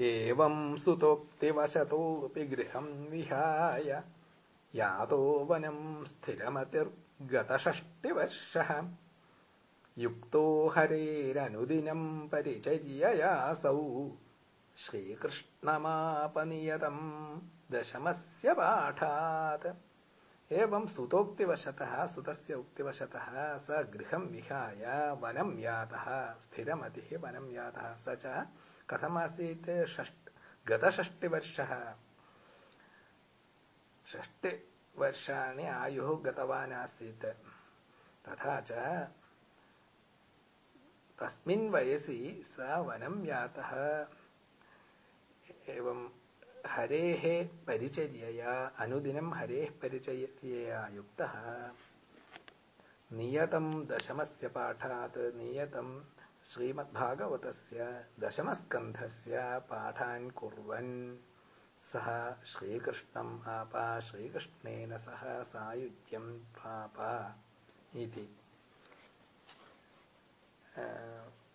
एवम् सुतोक्तिवशतोऽपि गृहम् विहाय यातो वनम् स्थिरमतिर्गतषष्टिवर्षः। युक्तो हरेरनुदिनम् परिचर्ययासौ। श्रीकृष्णमापनियतम् दशमस्य पाठात् एवं सुतोक्तिवशतः, सुतस्य उक्तिवशतः, स गृहम् विहाय वनम् यातः, स्थिरमतिः वनम् यातः, स च कथमासीत् षष्ट गतषष्टिवर्षः। षष्टिवर्षाणि आयुः तथा च तस्मिन् वयसि स वनम् यातः। एवं हरेः परिचर्यया, अनुदिनं हरेः परिचर्यया युक्तः। नियतं दशमस्य पाठात् नियतं श्रीमद्भागवतस्य दशमस्कन्धस्य पाठान् कुर्वन्। सः श्रीकृष्णम् आपा श्रीकृष्णेन सह सायुज्यं प्राप इति।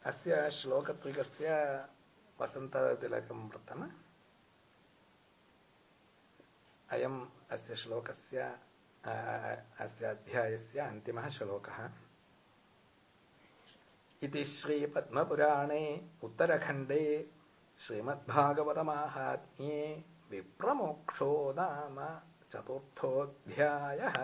अस्य श्लोकत्रिकस्य वसन्ततिलकं वृत्तम् अयम् अस्य श्लोकस्य अस्य अध्यायस्य अन्तिमः श्लोकः। इति श्रीपद्मपुराणे उत्तरखण्डे श्रीमद्भागवतमाहात्म्ये विप्रमोक्षो नाम चतुर्थोऽध्यायः